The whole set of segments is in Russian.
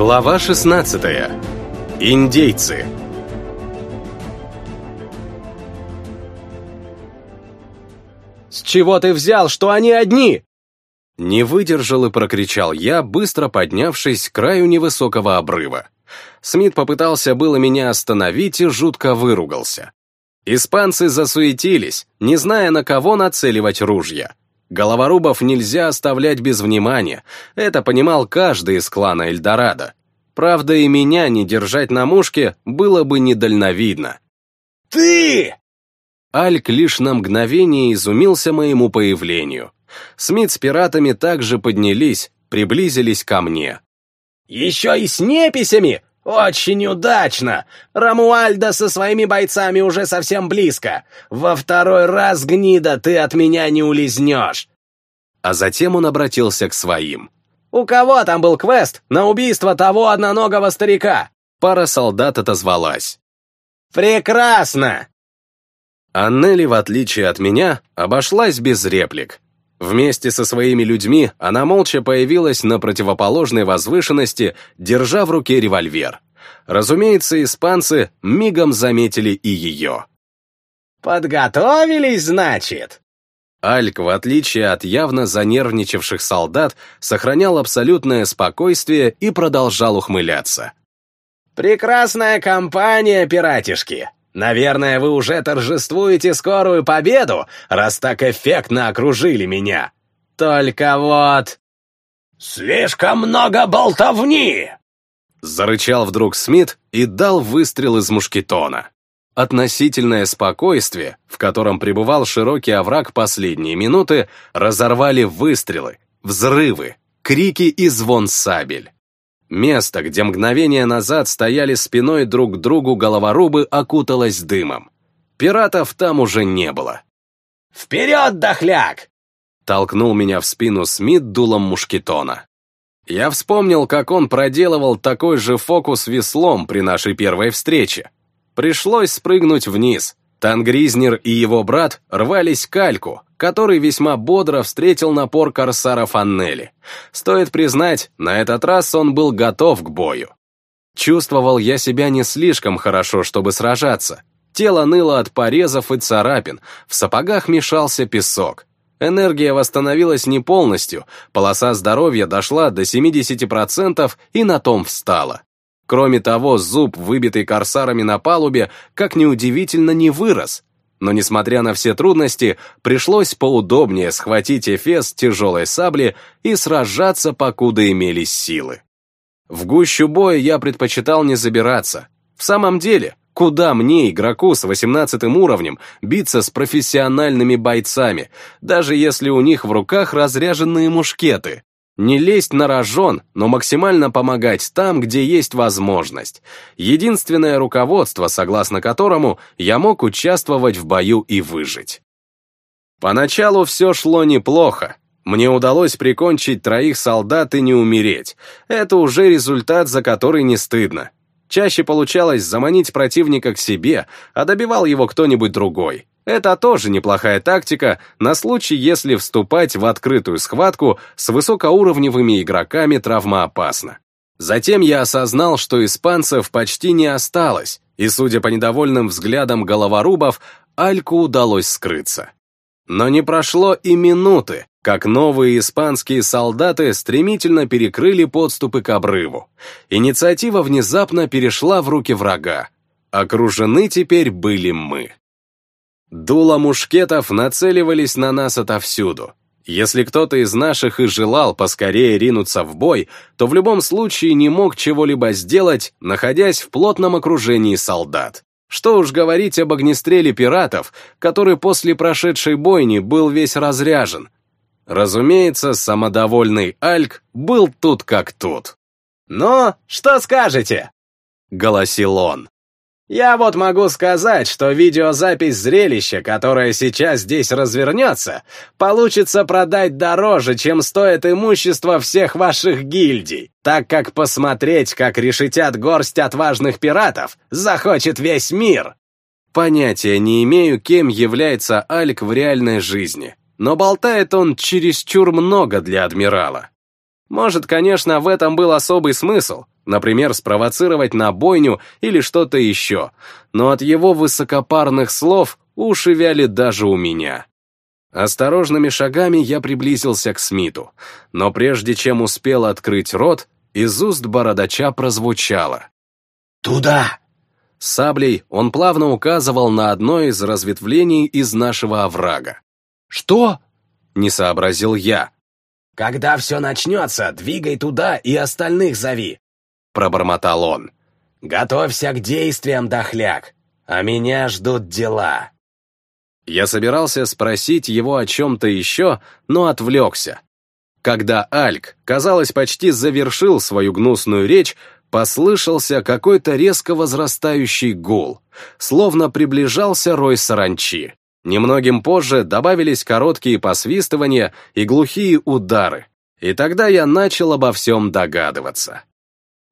Глава 16. Индейцы. «С чего ты взял, что они одни?» Не выдержал и прокричал я, быстро поднявшись к краю невысокого обрыва. Смит попытался было меня остановить и жутко выругался. Испанцы засуетились, не зная, на кого нацеливать ружья. Головорубов нельзя оставлять без внимания, это понимал каждый из клана Эльдорадо. Правда, и меня не держать на мушке было бы недальновидно. «Ты!» Альк лишь на мгновение изумился моему появлению. Смит с пиратами также поднялись, приблизились ко мне. «Еще и с неписями! Очень удачно! Рамуальда со своими бойцами уже совсем близко. Во второй раз, гнида, ты от меня не улизнешь!» А затем он обратился к своим. «У кого там был квест на убийство того одноногого старика?» Пара солдат отозвалась. «Прекрасно!» Аннели, в отличие от меня, обошлась без реплик. Вместе со своими людьми она молча появилась на противоположной возвышенности, держа в руке револьвер. Разумеется, испанцы мигом заметили и ее. «Подготовились, значит?» Альк, в отличие от явно занервничавших солдат, сохранял абсолютное спокойствие и продолжал ухмыляться. «Прекрасная компания, пиратишки! Наверное, вы уже торжествуете скорую победу, раз так эффектно окружили меня. Только вот...» «Слишком много болтовни!» Зарычал вдруг Смит и дал выстрел из мушкетона. Относительное спокойствие, в котором пребывал широкий овраг последние минуты, разорвали выстрелы, взрывы, крики и звон сабель. Место, где мгновение назад стояли спиной друг к другу головорубы, окуталось дымом. Пиратов там уже не было. «Вперед, дохляк!» Толкнул меня в спину Смит дулом мушкетона. Я вспомнил, как он проделывал такой же фокус веслом при нашей первой встрече. Пришлось спрыгнуть вниз. Тангризнер и его брат рвались к Альку, который весьма бодро встретил напор корсара Фаннели. Стоит признать, на этот раз он был готов к бою. Чувствовал я себя не слишком хорошо, чтобы сражаться. Тело ныло от порезов и царапин, в сапогах мешался песок. Энергия восстановилась не полностью, полоса здоровья дошла до 70% и на том встала. Кроме того, зуб, выбитый корсарами на палубе, как неудивительно, не вырос. Но, несмотря на все трудности, пришлось поудобнее схватить эфес тяжелой сабли и сражаться, покуда имелись силы. В гущу боя я предпочитал не забираться. В самом деле, куда мне, игроку с 18 уровнем, биться с профессиональными бойцами, даже если у них в руках разряженные мушкеты? Не лезть на рожон, но максимально помогать там, где есть возможность. Единственное руководство, согласно которому я мог участвовать в бою и выжить. Поначалу все шло неплохо. Мне удалось прикончить троих солдат и не умереть. Это уже результат, за который не стыдно. Чаще получалось заманить противника к себе, а добивал его кто-нибудь другой. Это тоже неплохая тактика на случай, если вступать в открытую схватку с высокоуровневыми игроками травмоопасно. Затем я осознал, что испанцев почти не осталось, и, судя по недовольным взглядам головорубов, Альку удалось скрыться. Но не прошло и минуты, как новые испанские солдаты стремительно перекрыли подступы к обрыву. Инициатива внезапно перешла в руки врага. Окружены теперь были мы. Дула мушкетов нацеливались на нас отовсюду. Если кто-то из наших и желал поскорее ринуться в бой, то в любом случае не мог чего-либо сделать, находясь в плотном окружении солдат. Что уж говорить об огнестреле пиратов, который после прошедшей бойни был весь разряжен. Разумеется, самодовольный Альк был тут как тут. «Ну, что скажете?» — голосил он. Я вот могу сказать, что видеозапись зрелища, которое сейчас здесь развернется, получится продать дороже, чем стоит имущество всех ваших гильдий, так как посмотреть, как решетят горсть отважных пиратов, захочет весь мир. Понятия не имею, кем является Альк в реальной жизни, но болтает он чересчур много для адмирала. Может, конечно, в этом был особый смысл, например, спровоцировать на бойню или что-то еще, но от его высокопарных слов уши вяли даже у меня. Осторожными шагами я приблизился к Смиту, но прежде чем успел открыть рот, из уст бородача прозвучало. «Туда!» Саблей он плавно указывал на одно из разветвлений из нашего оврага. «Что?» — не сообразил я. «Когда все начнется, двигай туда и остальных зови», — пробормотал он. «Готовься к действиям, дохляк, а меня ждут дела». Я собирался спросить его о чем-то еще, но отвлекся. Когда Альк, казалось, почти завершил свою гнусную речь, послышался какой-то резко возрастающий гул, словно приближался рой саранчи. Немногим позже добавились короткие посвистывания и глухие удары, и тогда я начал обо всем догадываться.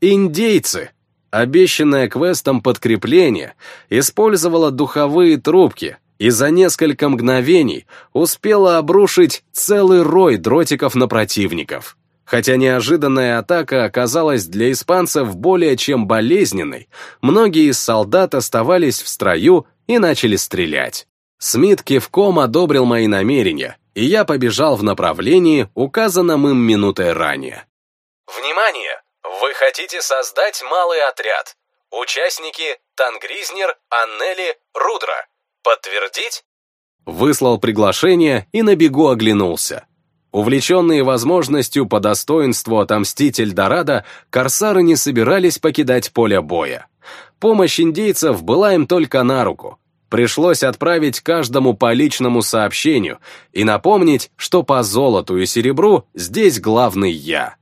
Индейцы, обещанное квестом подкрепление, использовало духовые трубки и за несколько мгновений успела обрушить целый рой дротиков на противников. Хотя неожиданная атака оказалась для испанцев более чем болезненной, многие из солдат оставались в строю и начали стрелять. Смит кивком одобрил мои намерения, и я побежал в направлении, указанном им минутой ранее. «Внимание! Вы хотите создать малый отряд. Участники Тангризнер, Аннели, Рудра. Подтвердить?» Выслал приглашение и на бегу оглянулся. Увлеченные возможностью по достоинству отомстить Эльдорадо, корсары не собирались покидать поле боя. Помощь индейцев была им только на руку. Пришлось отправить каждому по личному сообщению и напомнить, что по золоту и серебру здесь главный я.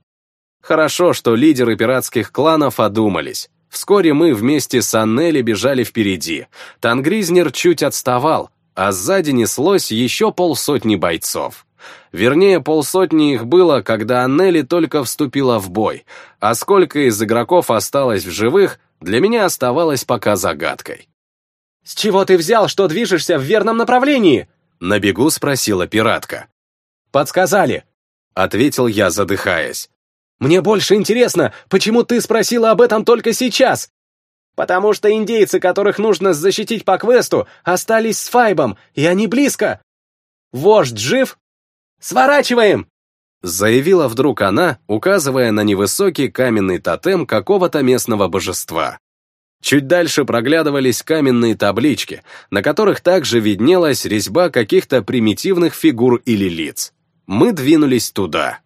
Хорошо, что лидеры пиратских кланов одумались. Вскоре мы вместе с Аннели бежали впереди. Тангризнер чуть отставал, а сзади неслось еще полсотни бойцов. Вернее, полсотни их было, когда Аннели только вступила в бой, а сколько из игроков осталось в живых, для меня оставалось пока загадкой. «С чего ты взял, что движешься в верном направлении?» На бегу спросила пиратка. «Подсказали», — ответил я, задыхаясь. «Мне больше интересно, почему ты спросила об этом только сейчас?» «Потому что индейцы, которых нужно защитить по квесту, остались с Файбом, и они близко. Вождь жив?» Сворачиваем!» Заявила вдруг она, указывая на невысокий каменный тотем какого-то местного божества. Чуть дальше проглядывались каменные таблички, на которых также виднелась резьба каких-то примитивных фигур или лиц. Мы двинулись туда.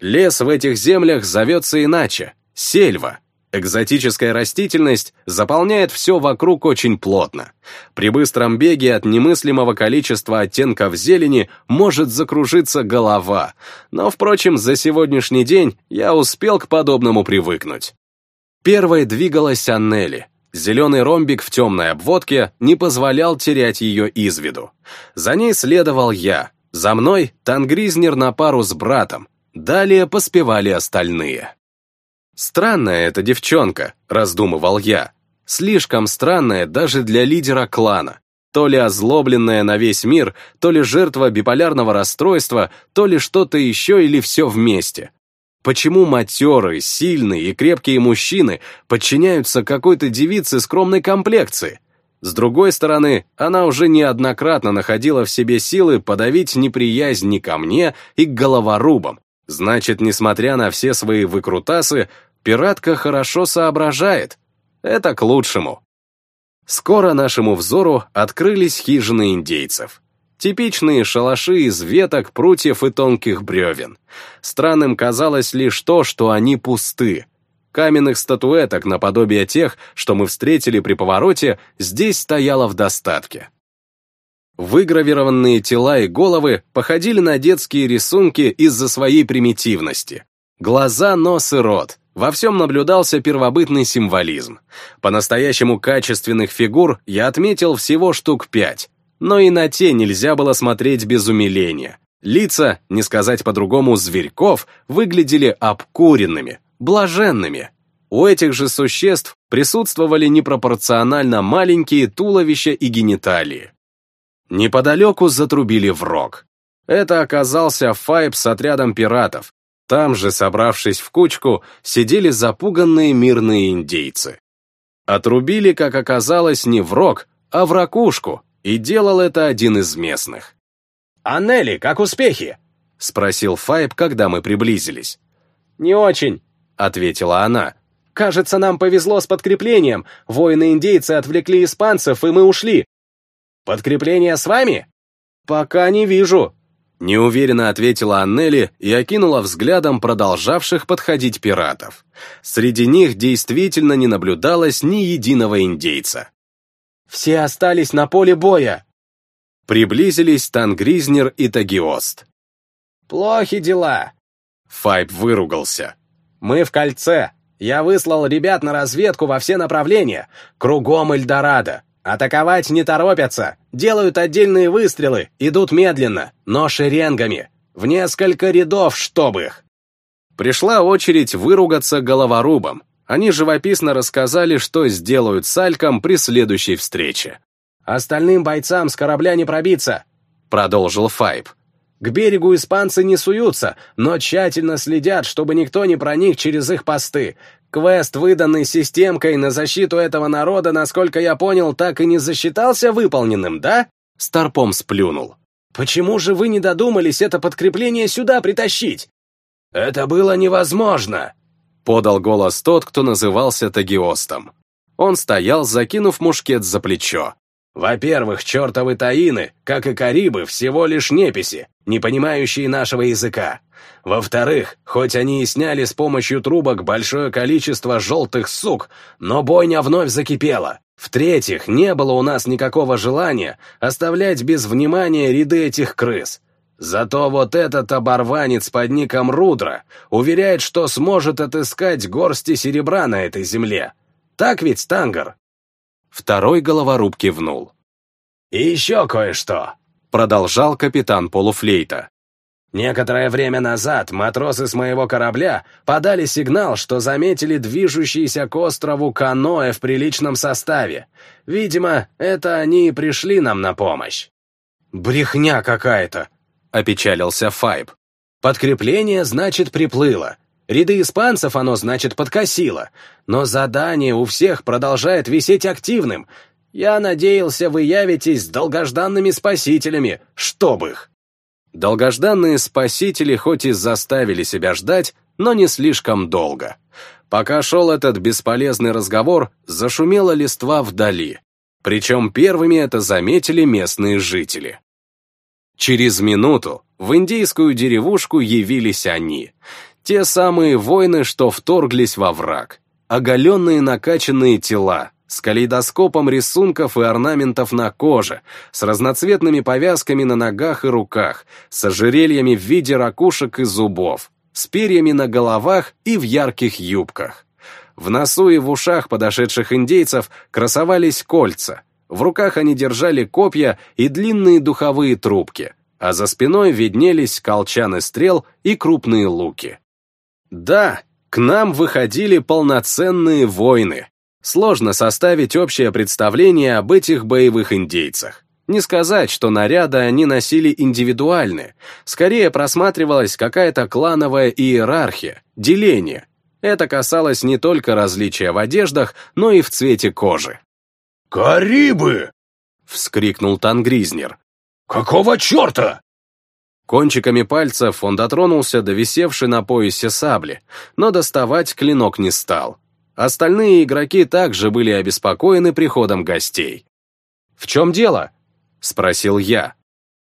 Лес в этих землях зовется иначе — сельва, Экзотическая растительность заполняет все вокруг очень плотно. При быстром беге от немыслимого количества оттенков зелени может закружиться голова, но, впрочем, за сегодняшний день я успел к подобному привыкнуть. Первой двигалась Аннели. Зеленый ромбик в темной обводке не позволял терять ее из виду. За ней следовал я. За мной Тангризнер на пару с братом. Далее поспевали остальные. «Странная эта девчонка», — раздумывал я. «Слишком странная даже для лидера клана. То ли озлобленная на весь мир, то ли жертва биполярного расстройства, то ли что-то еще или все вместе. Почему матерые, сильные и крепкие мужчины подчиняются какой-то девице скромной комплекции? С другой стороны, она уже неоднократно находила в себе силы подавить неприязнь ни ко мне и к головорубам. Значит, несмотря на все свои выкрутасы, Пиратка хорошо соображает. Это к лучшему. Скоро нашему взору открылись хижины индейцев. Типичные шалаши из веток, прутьев и тонких бревен. Странным казалось лишь то, что они пусты. Каменных статуэток, наподобие тех, что мы встретили при повороте, здесь стояло в достатке. Выгравированные тела и головы походили на детские рисунки из-за своей примитивности. Глаза, нос и рот, во всем наблюдался первобытный символизм. По-настоящему качественных фигур я отметил всего штук пять, но и на те нельзя было смотреть без умиления. Лица, не сказать по-другому зверьков, выглядели обкуренными, блаженными. У этих же существ присутствовали непропорционально маленькие туловища и гениталии. Неподалеку затрубили в рог. Это оказался Файб с отрядом пиратов, Там же, собравшись в кучку, сидели запуганные мирные индейцы. Отрубили, как оказалось, не в рог, а в ракушку, и делал это один из местных. «Аннели, как успехи?» — спросил Файб, когда мы приблизились. «Не очень», — ответила она. «Кажется, нам повезло с подкреплением. Воины-индейцы отвлекли испанцев, и мы ушли. Подкрепление с вами?» «Пока не вижу», Неуверенно ответила Аннели и окинула взглядом продолжавших подходить пиратов. Среди них действительно не наблюдалось ни единого индейца. «Все остались на поле боя!» Приблизились Тангризнер и Тагиост. «Плохи дела!» Файб выругался. «Мы в кольце. Я выслал ребят на разведку во все направления. Кругом Эльдорадо. Атаковать не торопятся, делают отдельные выстрелы, идут медленно, но шеренгами, в несколько рядов, чтоб их. Пришла очередь выругаться головорубом. Они живописно рассказали, что сделают с Альком при следующей встрече. «Остальным бойцам с корабля не пробиться», — продолжил Файб. «К берегу испанцы не суются, но тщательно следят, чтобы никто не проник через их посты. Квест, выданный системкой на защиту этого народа, насколько я понял, так и не засчитался выполненным, да?» Старпом сплюнул. «Почему же вы не додумались это подкрепление сюда притащить?» «Это было невозможно», — подал голос тот, кто назывался Тагиостом. Он стоял, закинув мушкет за плечо. «Во-первых, чертовы таины, как и карибы, всего лишь неписи, не понимающие нашего языка. Во-вторых, хоть они и сняли с помощью трубок большое количество желтых сук, но бойня вновь закипела. В-третьих, не было у нас никакого желания оставлять без внимания ряды этих крыс. Зато вот этот оборванец под ником Рудра уверяет, что сможет отыскать горсти серебра на этой земле. Так ведь, Тангар? Второй головоруб кивнул. «И еще кое-что», — продолжал капитан полуфлейта. Некоторое время назад матросы с моего корабля подали сигнал, что заметили движущиеся к острову каноэ в приличном составе. Видимо, это они и пришли нам на помощь. «Брехня какая-то», — опечалился Файб. «Подкрепление, значит, приплыло. Ряды испанцев оно, значит, подкосило. Но задание у всех продолжает висеть активным. Я надеялся, вы явитесь с долгожданными спасителями, чтоб их». Долгожданные спасители хоть и заставили себя ждать, но не слишком долго. Пока шел этот бесполезный разговор, зашумела листва вдали. Причем первыми это заметили местные жители. Через минуту в индийскую деревушку явились они. Те самые воины, что вторглись во враг. Оголенные накачанные тела, с калейдоскопом рисунков и орнаментов на коже, с разноцветными повязками на ногах и руках, с ожерельями в виде ракушек и зубов, с перьями на головах и в ярких юбках. В носу и в ушах подошедших индейцев красовались кольца, в руках они держали копья и длинные духовые трубки, а за спиной виднелись колчаны стрел и крупные луки. Да, к нам выходили полноценные воины, Сложно составить общее представление об этих боевых индейцах. Не сказать, что наряды они носили индивидуальные, скорее просматривалась какая-то клановая иерархия, деление. Это касалось не только различия в одеждах, но и в цвете кожи. «Карибы!» — вскрикнул Тангризнер. «Какого черта?» Кончиками пальцев он дотронулся до висевшей на поясе сабли, но доставать клинок не стал. Остальные игроки также были обеспокоены приходом гостей. «В чем дело?» — спросил я.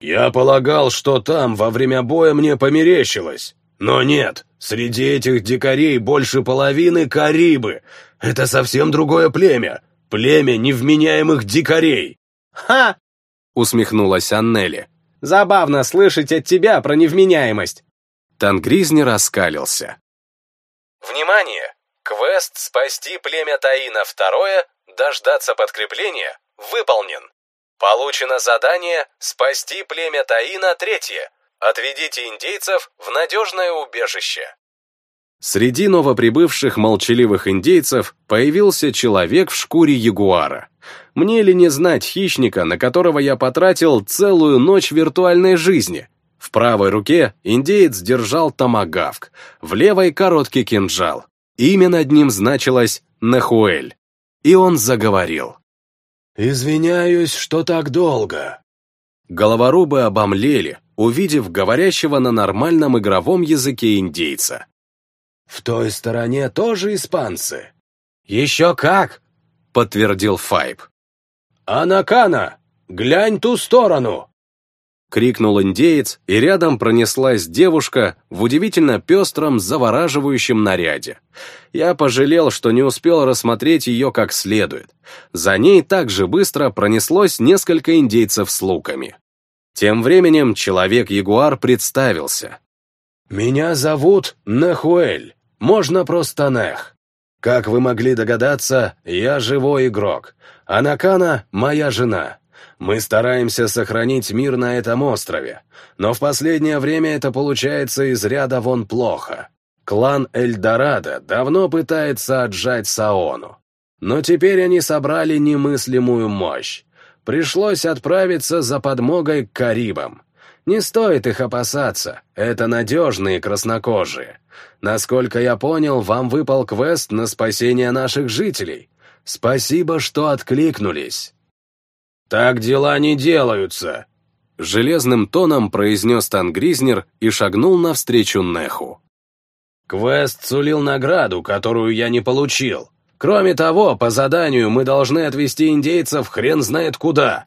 «Я полагал, что там во время боя мне померещилось. Но нет, среди этих дикарей больше половины карибы. Это совсем другое племя. Племя невменяемых дикарей». «Ха!» — усмехнулась Аннели. «Забавно слышать от тебя про невменяемость». Тангризни раскалился. «Внимание! Квест «Спасти племя Таина второе. Дождаться подкрепления» выполнен. Получено задание «Спасти племя Таина третье. Отведите индейцев в надежное убежище». Среди новоприбывших молчаливых индейцев появился человек в шкуре ягуара. Мне ли не знать хищника, на которого я потратил целую ночь виртуальной жизни? В правой руке индеец держал томагавк, в левой короткий кинжал. Имя над ним значилось Нахуэль. И он заговорил. «Извиняюсь, что так долго». Головорубы обомлели, увидев говорящего на нормальном игровом языке индейца. «В той стороне тоже испанцы?» «Еще как!» — подтвердил Файб. «Анакана, глянь ту сторону!» Крикнул индеец, и рядом пронеслась девушка в удивительно пестром, завораживающем наряде. Я пожалел, что не успел рассмотреть ее как следует. За ней также быстро пронеслось несколько индейцев с луками. Тем временем человек-ягуар представился. «Меня зовут Нехуэль, можно просто Нех. Как вы могли догадаться, я живой игрок, а Накана — моя жена. Мы стараемся сохранить мир на этом острове, но в последнее время это получается из ряда вон плохо. Клан Эльдорадо давно пытается отжать Саону. Но теперь они собрали немыслимую мощь. Пришлось отправиться за подмогой к Карибам. Не стоит их опасаться, это надежные краснокожие. Насколько я понял, вам выпал квест на спасение наших жителей. Спасибо, что откликнулись. «Так дела не делаются», — железным тоном произнес Тангризнер и шагнул навстречу Неху. «Квест сулил награду, которую я не получил. Кроме того, по заданию мы должны отвезти индейцев хрен знает куда».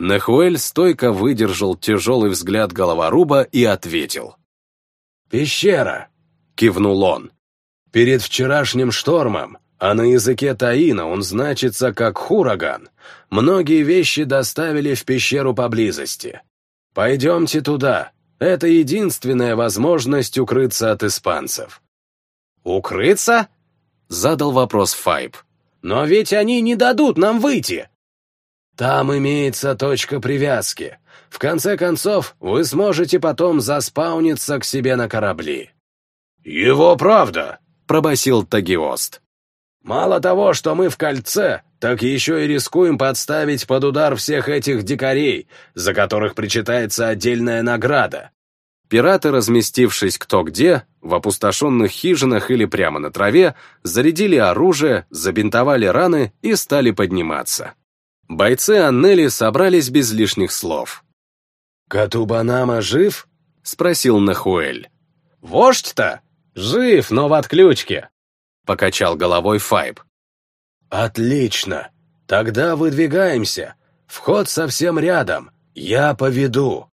Нехуэль стойко выдержал тяжелый взгляд головоруба и ответил. «Пещера», — кивнул он. «Перед вчерашним штормом а на языке Таина он значится как «хураган». Многие вещи доставили в пещеру поблизости. Пойдемте туда. Это единственная возможность укрыться от испанцев. «Укрыться?» — задал вопрос Файб. «Но ведь они не дадут нам выйти!» «Там имеется точка привязки. В конце концов, вы сможете потом заспауниться к себе на корабли». «Его правда!» — пробасил Тагиост. Мало того, что мы в кольце, так еще и рискуем подставить под удар всех этих дикарей, за которых причитается отдельная награда. Пираты, разместившись кто где, в опустошенных хижинах или прямо на траве, зарядили оружие, забинтовали раны и стали подниматься. Бойцы Аннели собрались без лишних слов. «Катубанама жив?» — спросил Нахуэль. «Вождь-то? Жив, но в отключке. — покачал головой Файб. «Отлично. Тогда выдвигаемся. Вход совсем рядом. Я поведу».